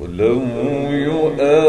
ولو يؤمن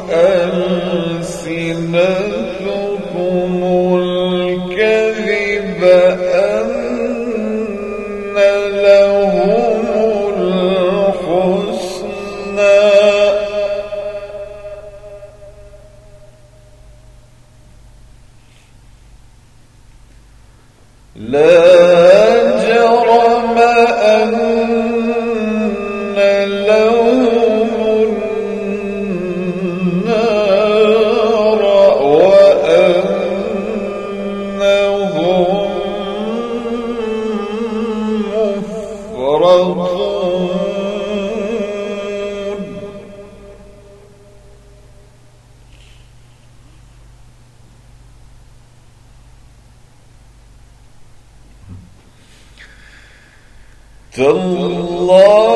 uh, فالله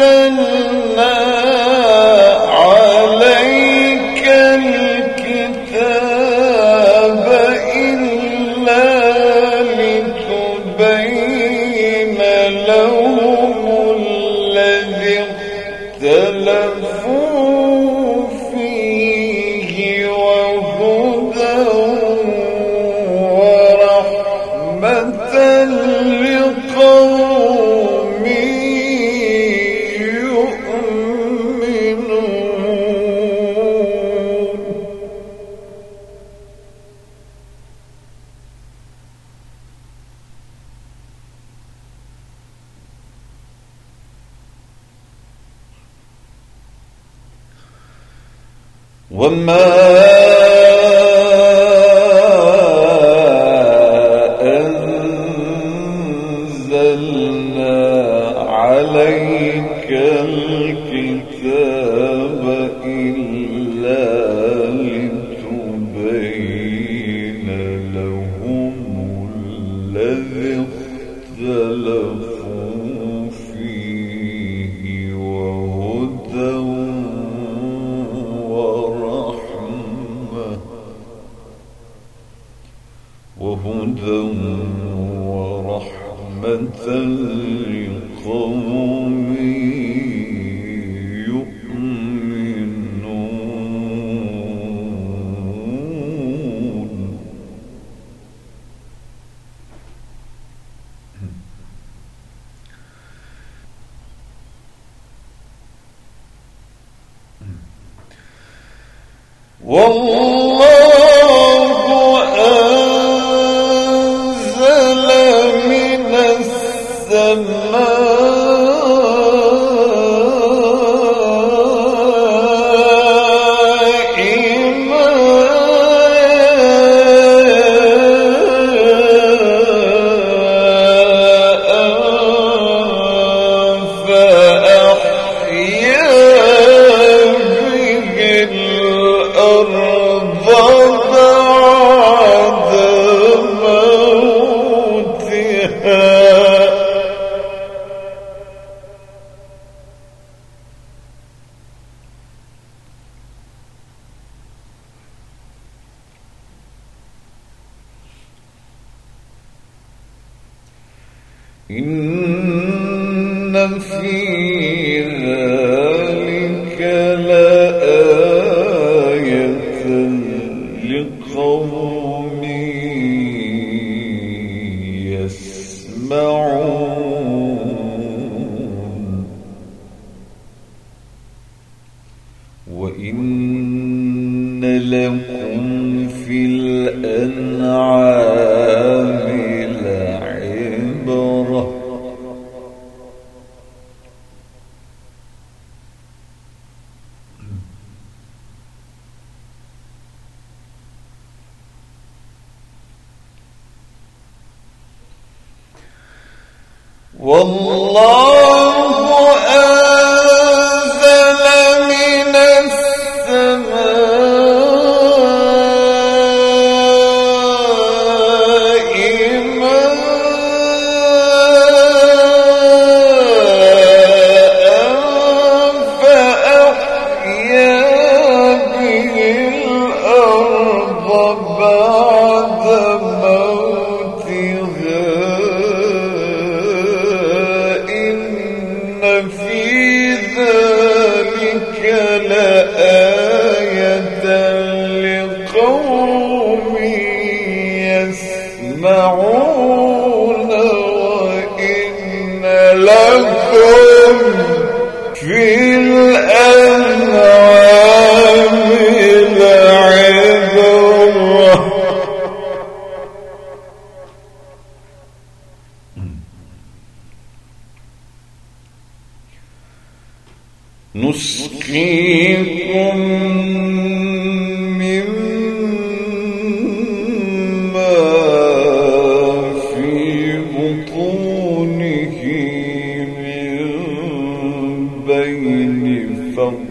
أنزلنا وما وهدى ورحمة لقومي فيه والله قوم يسمعون وإن لكم في الأنعام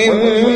إن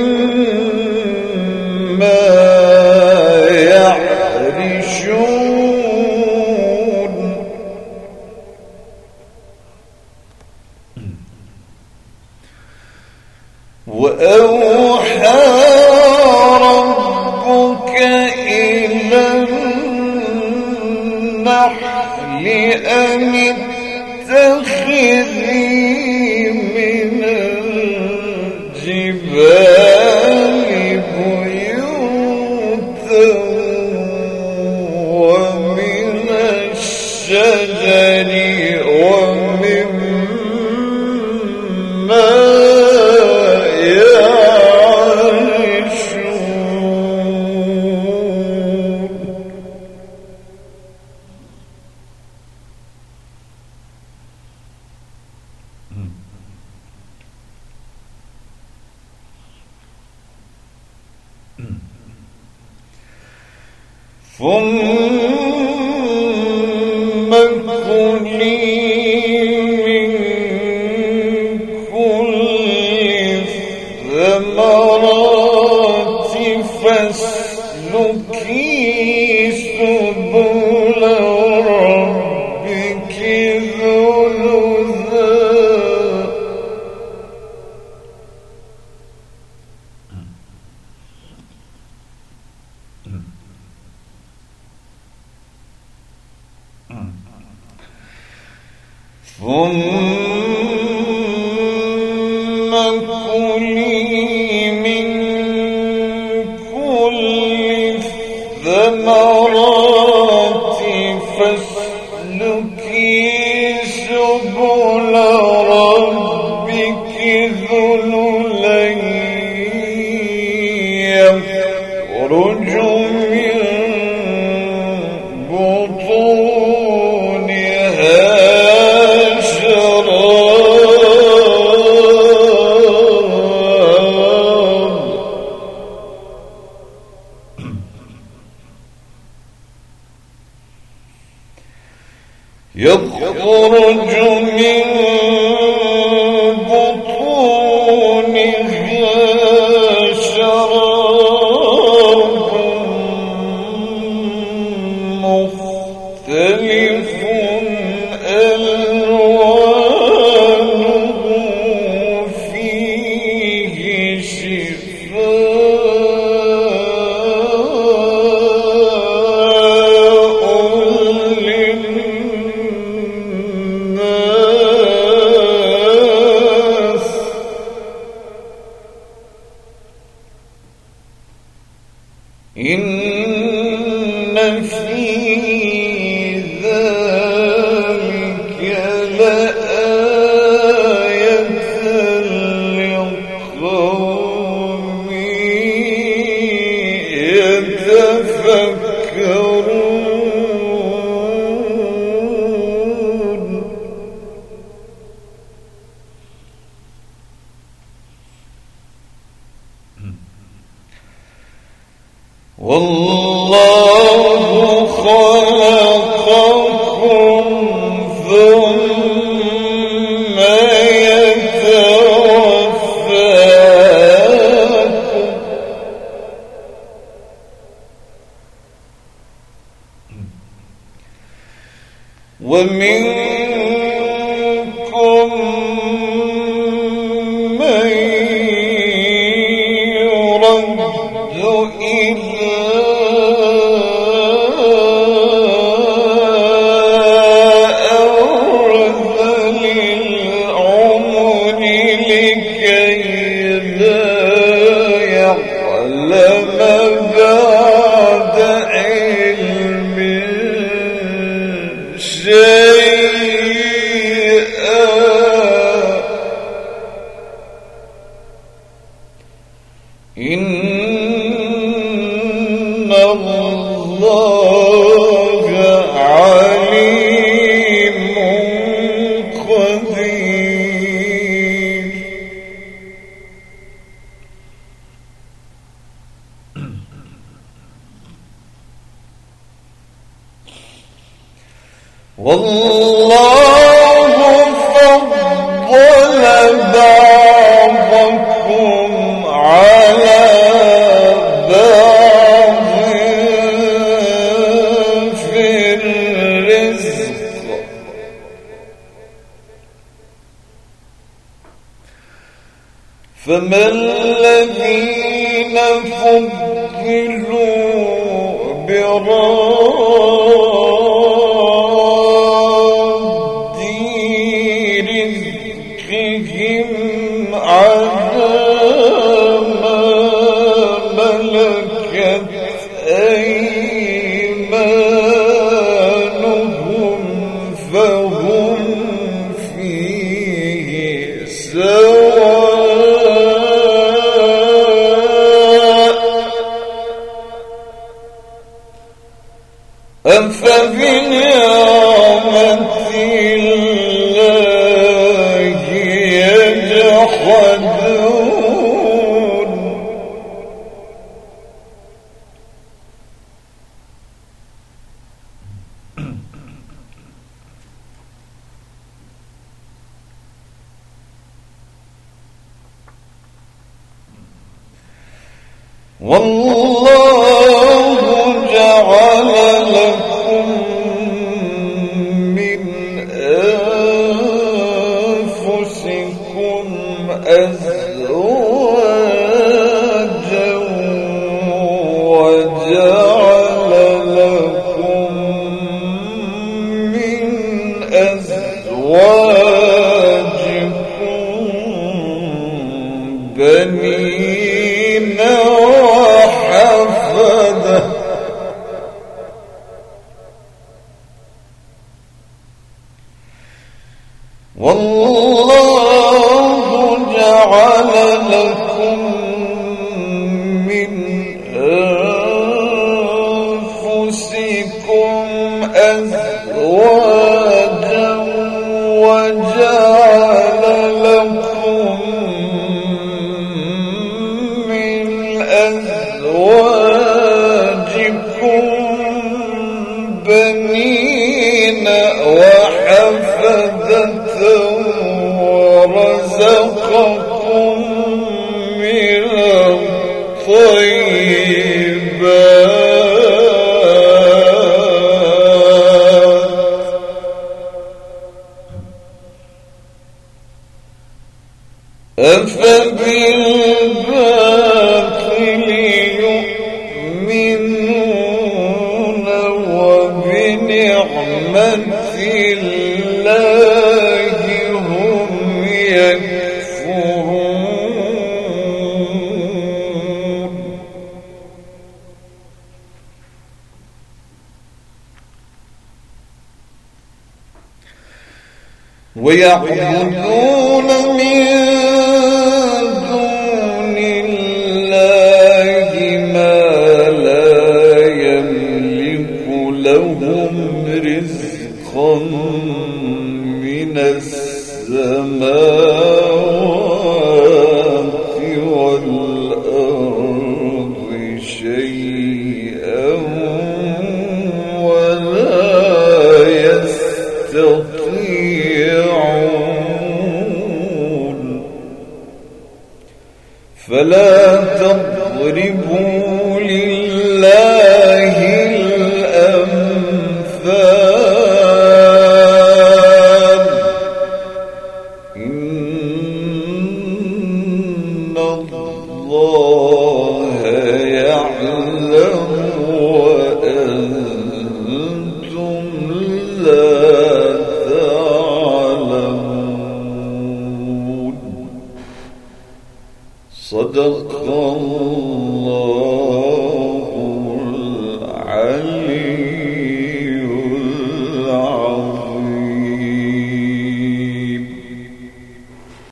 في Thank you. والله فضل والله بنين وحفدة ويعبدون من